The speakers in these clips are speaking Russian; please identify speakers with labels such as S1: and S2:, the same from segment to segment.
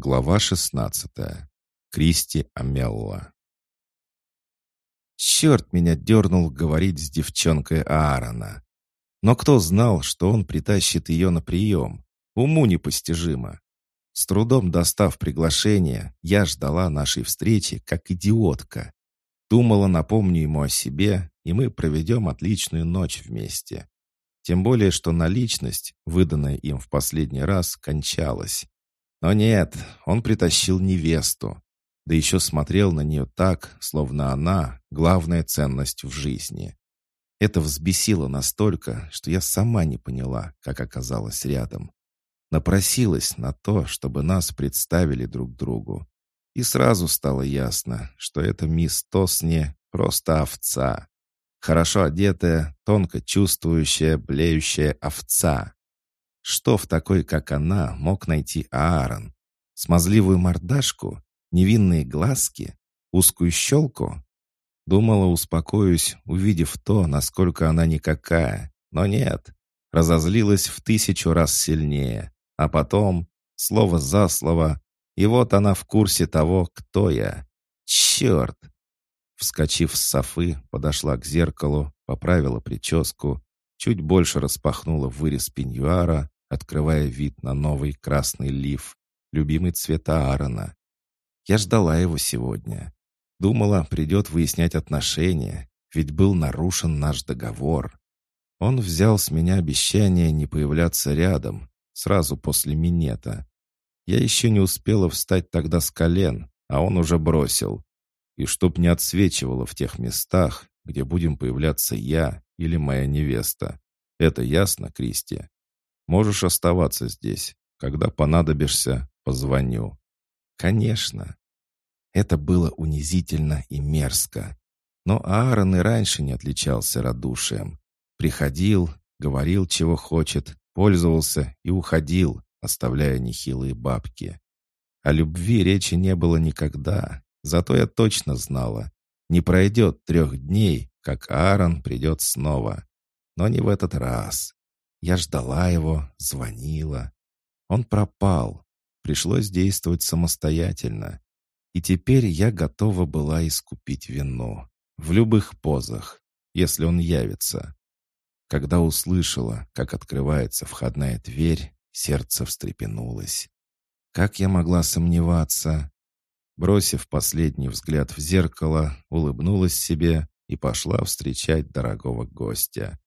S1: Глава 16. Кристи Амелла. Черт меня дернул говорить с девчонкой Аарона. Но кто знал, что он притащит ее на прием? Уму непостижимо. С трудом достав приглашение, я ждала нашей встречи как идиотка. Думала, напомню ему о себе, и мы проведем отличную ночь вместе. Тем более, что наличность, выданная им в последний раз, кончалась. Но нет, он притащил невесту. Да еще смотрел на нее так, словно она — главная ценность в жизни. Это взбесило настолько, что я сама не поняла, как оказалась рядом. Напросилась на то, чтобы нас представили друг другу. И сразу стало ясно, что эта мисс Тосни просто овца. Хорошо одетая, тонко чувствующая, блеющая овца. Что в такой, как она, мог найти Аарон? Смазливую мордашку? Невинные глазки? Узкую щелку? Думала, успокоюсь, увидев то, насколько она никакая. Но нет. Разозлилась в тысячу раз сильнее. А потом, слово за слово, и вот она в курсе того, кто я. Черт! Вскочив с софы, подошла к зеркалу, поправила прическу, чуть больше распахнула вырез пеньюара, открывая вид на новый красный лиф, любимый цвет Аарона. Я ждала его сегодня. Думала, придет выяснять отношения, ведь был нарушен наш договор. Он взял с меня обещание не появляться рядом, сразу после минета. Я еще не успела встать тогда с колен, а он уже бросил. И чтоб не отсвечивало в тех местах, где будем появляться я или моя невеста. Это ясно, Кристи? Можешь оставаться здесь. Когда понадобишься, позвоню». «Конечно». Это было унизительно и мерзко. Но Аарон и раньше не отличался радушием. Приходил, говорил, чего хочет, пользовался и уходил, оставляя нехилые бабки. О любви речи не было никогда, зато я точно знала. Не пройдет трех дней, как Аарон придет снова. Но не в этот раз. Я ждала его, звонила. Он пропал. Пришлось действовать самостоятельно. И теперь я готова была искупить вину. В любых позах, если он явится. Когда услышала, как открывается входная дверь, сердце встрепенулось. Как я могла сомневаться? Бросив последний взгляд в зеркало, улыбнулась себе и пошла встречать дорогого гостя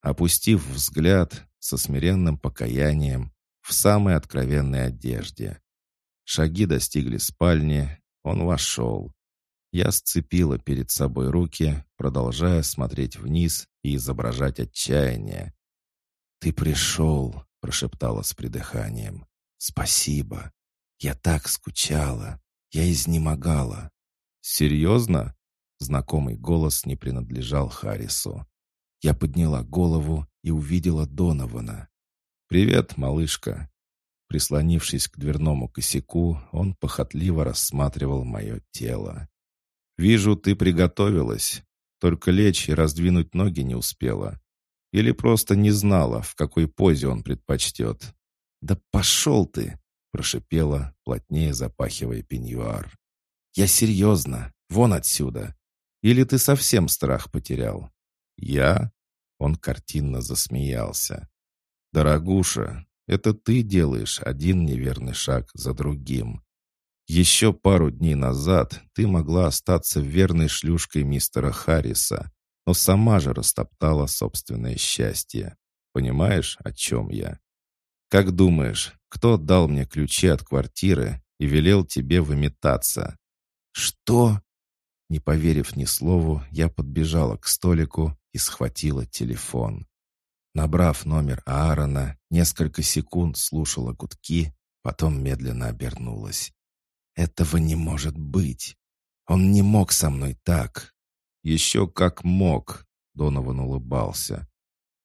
S1: опустив взгляд со смиренным покаянием в самой откровенной одежде. Шаги достигли спальни, он вошел. Я сцепила перед собой руки, продолжая смотреть вниз и изображать отчаяние. «Ты пришел», — прошептала с придыханием. «Спасибо. Я так скучала. Я изнемогала». «Серьезно?» Знакомый голос не принадлежал Харрису. Я подняла голову и увидела Донована. «Привет, малышка!» Прислонившись к дверному косяку, он похотливо рассматривал мое тело. «Вижу, ты приготовилась, только лечь и раздвинуть ноги не успела. Или просто не знала, в какой позе он предпочтет». «Да пошел ты!» — прошипела, плотнее запахивая пеньюар. «Я серьезно, вон отсюда! Или ты совсем страх потерял?» «Я?» Он картинно засмеялся. «Дорогуша, это ты делаешь один неверный шаг за другим. Еще пару дней назад ты могла остаться верной шлюшкой мистера Харриса, но сама же растоптала собственное счастье. Понимаешь, о чем я? Как думаешь, кто дал мне ключи от квартиры и велел тебе выметаться?» «Что?» Не поверив ни слову, я подбежала к столику и схватила телефон. Набрав номер Аарона, несколько секунд слушала гудки, потом медленно обернулась. «Этого не может быть! Он не мог со мной так!» «Еще как мог!» — Донован улыбался.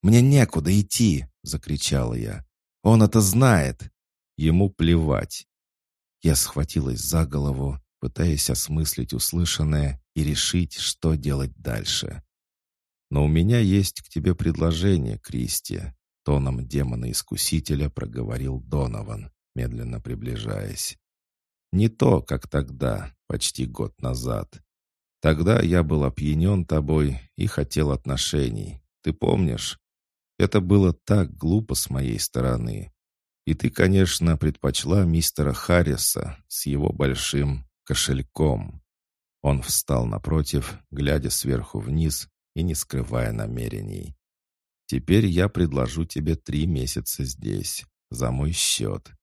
S1: «Мне некуда идти!» — закричала я. «Он это знает!» Ему плевать. Я схватилась за голову, пытаясь осмыслить услышанное и решить, что делать дальше. «Но у меня есть к тебе предложение, Кристи», — тоном демона-искусителя проговорил Донован, медленно приближаясь. Не то, как тогда, почти год назад. Тогда я был опьянен тобой и хотел отношений. Ты помнишь? Это было так глупо с моей стороны. И ты, конечно, предпочла мистера Харриса с его большим кошельком. Он встал напротив, глядя сверху вниз и не скрывая намерений. «Теперь я предложу тебе три месяца здесь, за мой счет.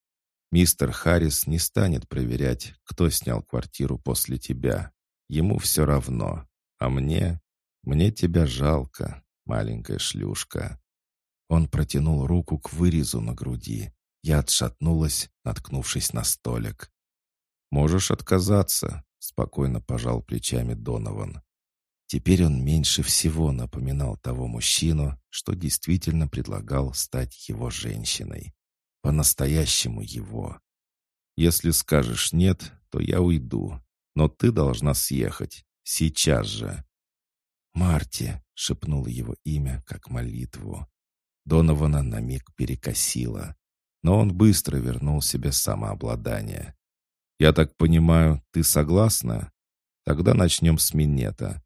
S1: Мистер Харрис не станет проверять, кто снял квартиру после тебя. Ему все равно. А мне? Мне тебя жалко, маленькая шлюшка». Он протянул руку к вырезу на груди. Я отшатнулась, наткнувшись на столик. «Можешь отказаться», — спокойно пожал плечами Донован. Теперь он меньше всего напоминал того мужчину, что действительно предлагал стать его женщиной. По-настоящему его. «Если скажешь «нет», то я уйду. Но ты должна съехать. Сейчас же». «Марти», — шепнул его имя, как молитву. Донована на миг перекосила, но он быстро вернул себе самообладание. «Я так понимаю, ты согласна? Тогда начнем с минета.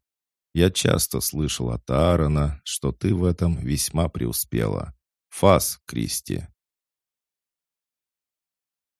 S1: Я часто слышал от Аарона, что ты в этом весьма преуспела. Фас, Кристи!»